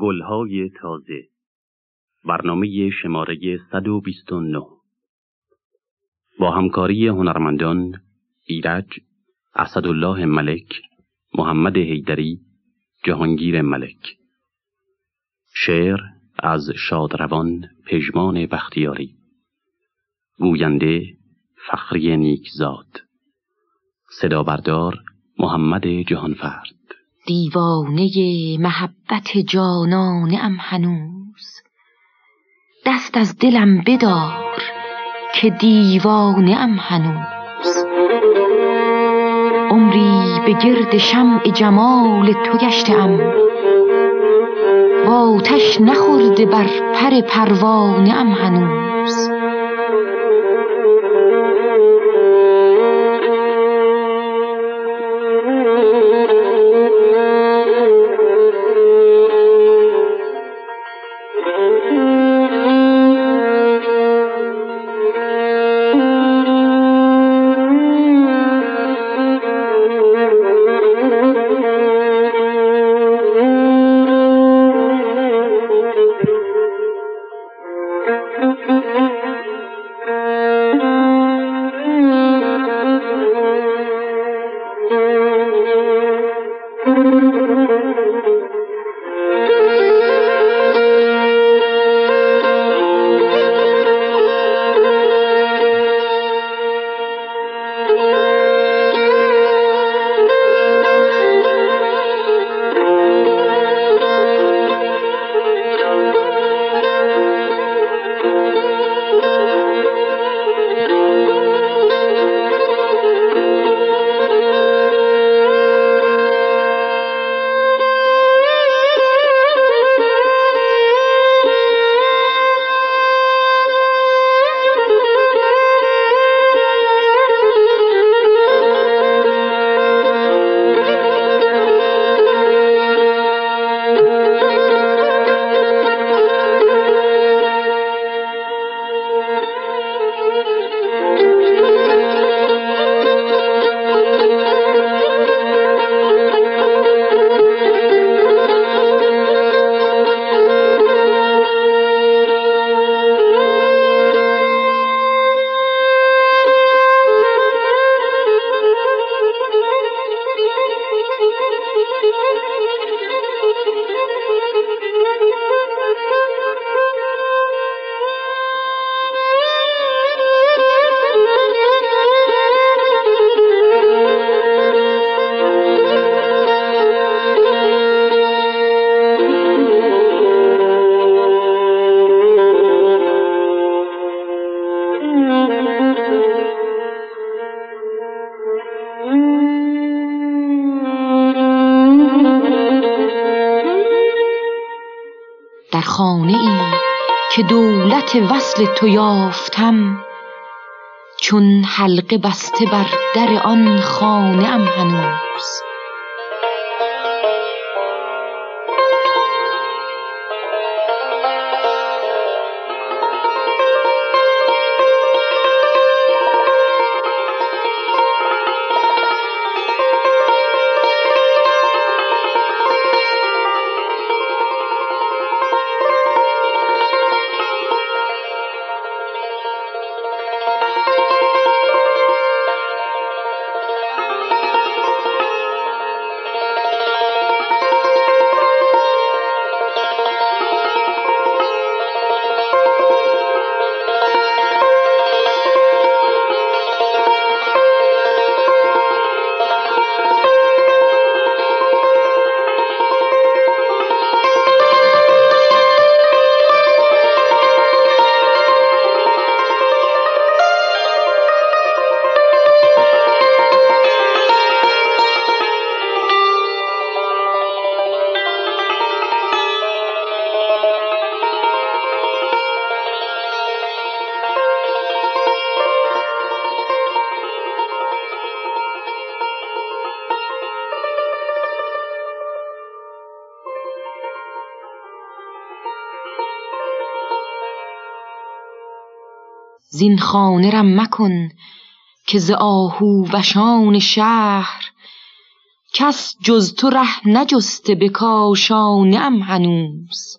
گلهای تازه. برنامه شماره 129 با همکاری هنرمندان ایرج اسدالله ملک محمد حیدری جهانگیر ملک. شعر از شادروان پژمان بختیاری. گوینده فخری نیکزاد. صدا بردار محمد جهانفرد. دیوانه محبت جانانه ام هنوز. دست از دلم بدار که دیوانه ام هنوز. عمری به گرد شمع جمال تو گشتم و آتش نخورده بر پر پروانه ام هنوز. دولت وصل تو یافتم چون حلقه بسته بر در آن خانه ام هنوز. زین خانه رم مکن که ز آهو وشان شهر. کس جز تو ره نجسته به کاشانه ام هنوز.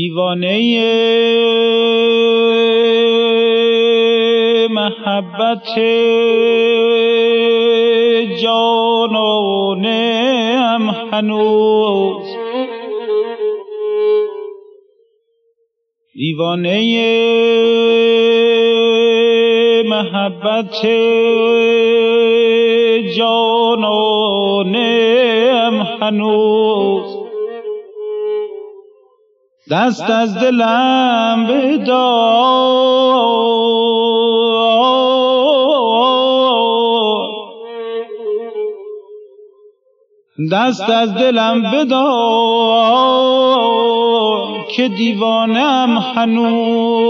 دیوانه محبت جانانم هنوز. دیوانه محبت جانانم هنوز. دست از دلم بدار. دست از دلم بدار که دیوانم هنوز.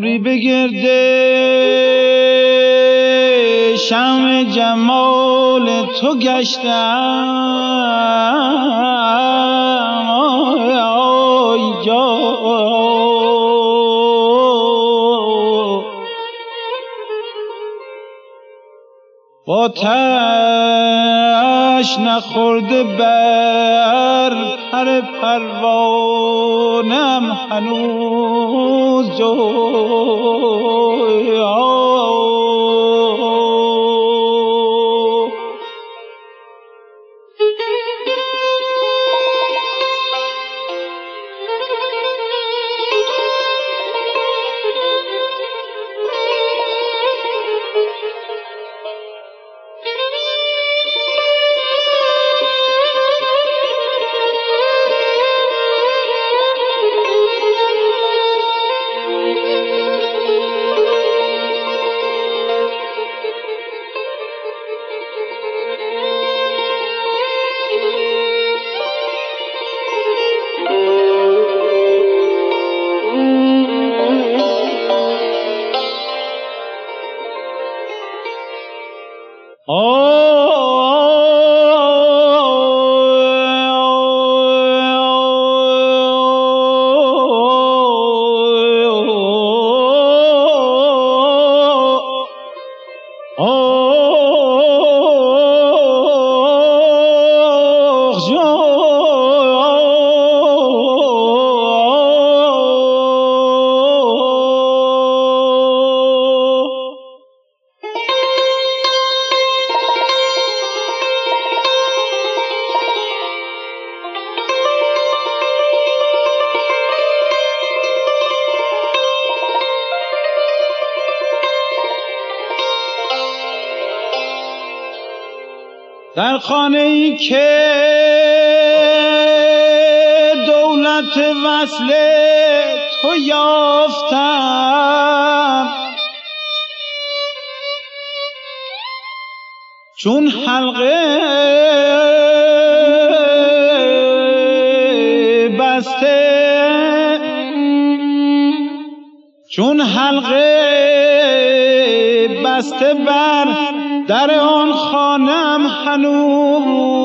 عمری بگرده شم جمال تو گشتم آی جا. با تش نخورده بر پر پروانم هنوز. جوی خانه ای که دولت وصل تو یافتم. چون حلقه بسته چون حلقه بسته بر در آن خانم هنوز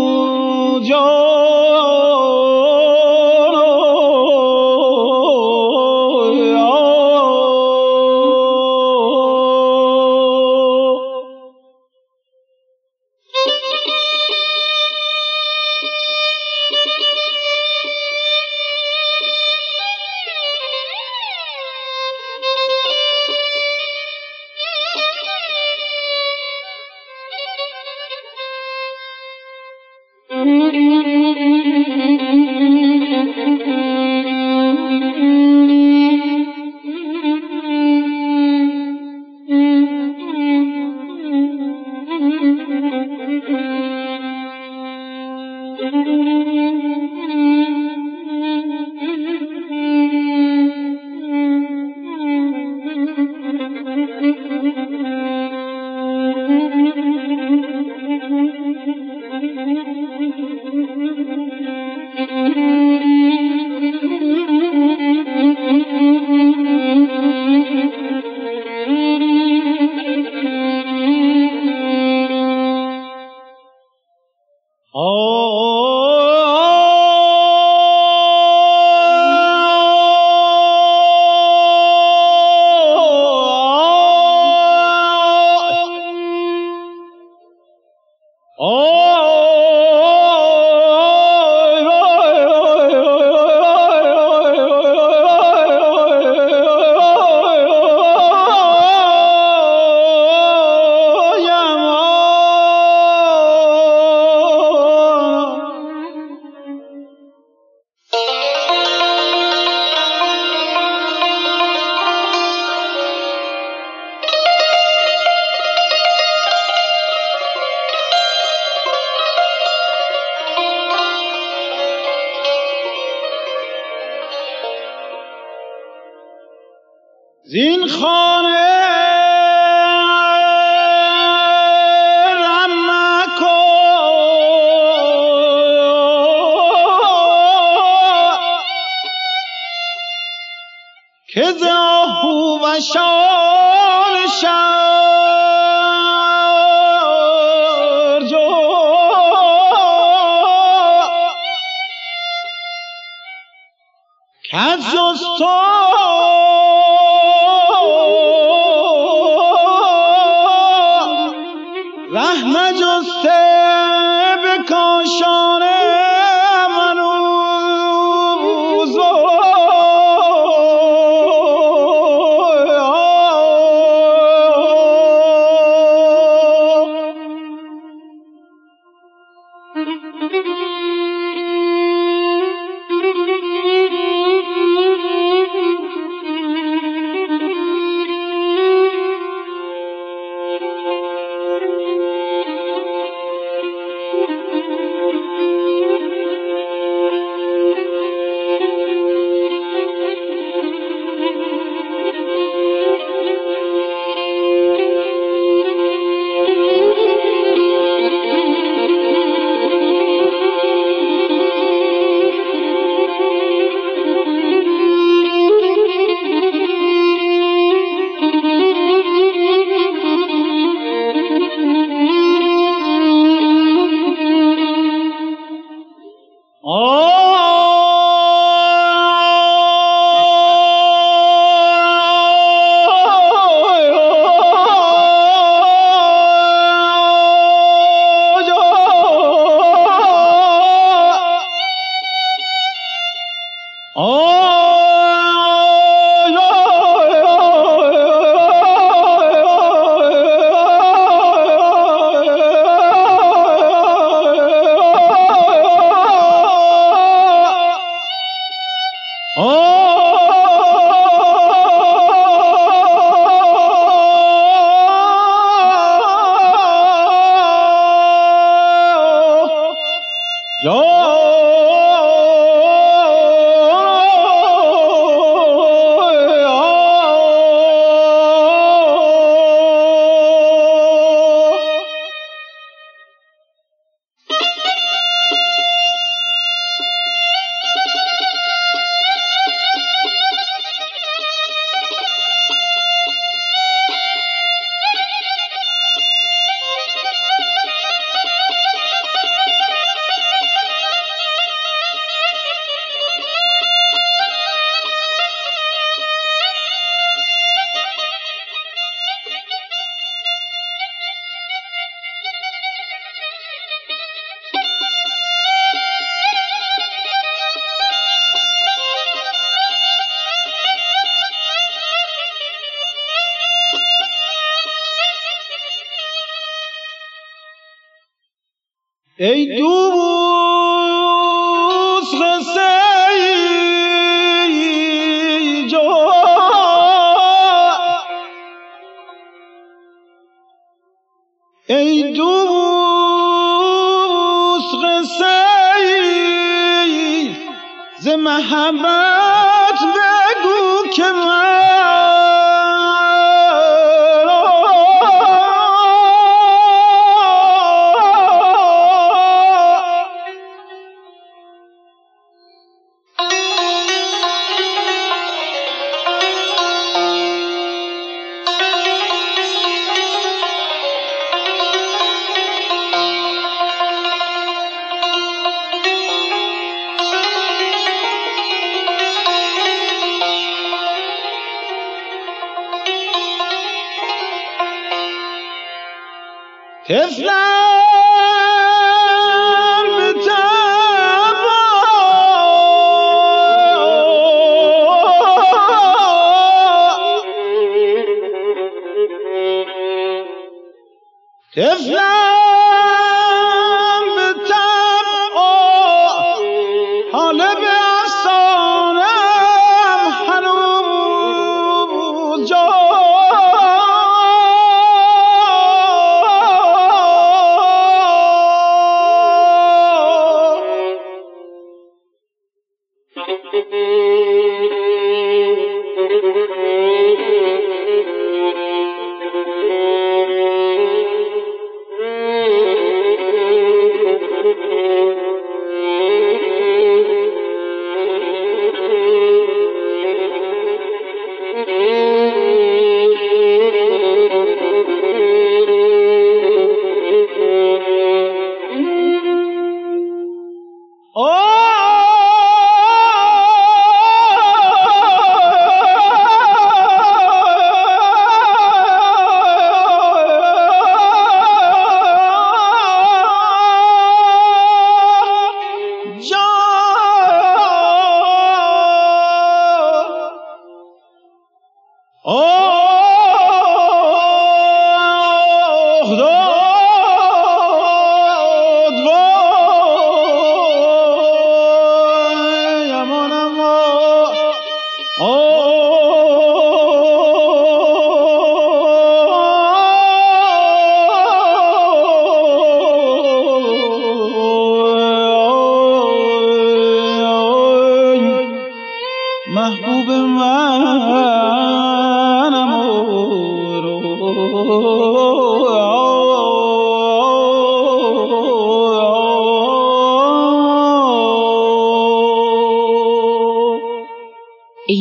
محبت ای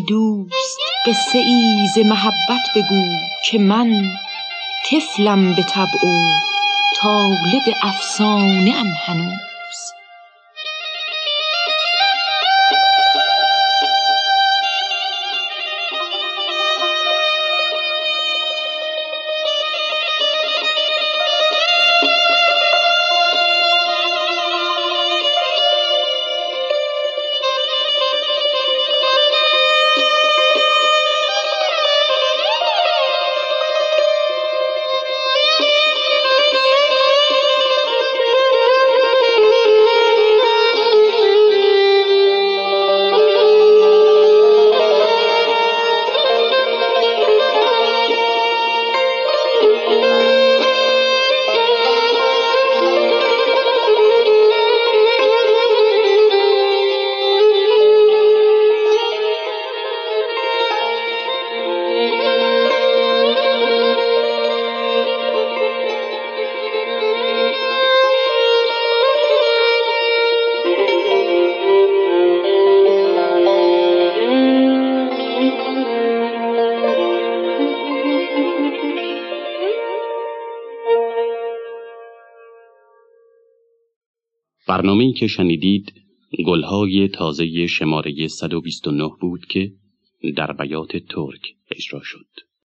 دوست قصه ای ز محبت بگو که من طفلم به طبع و طالب افسانه ام هنوز. برنامه‌ای که شنیدید گلهای تازه شماره 129 بود که در بیات ترک اجرا شد.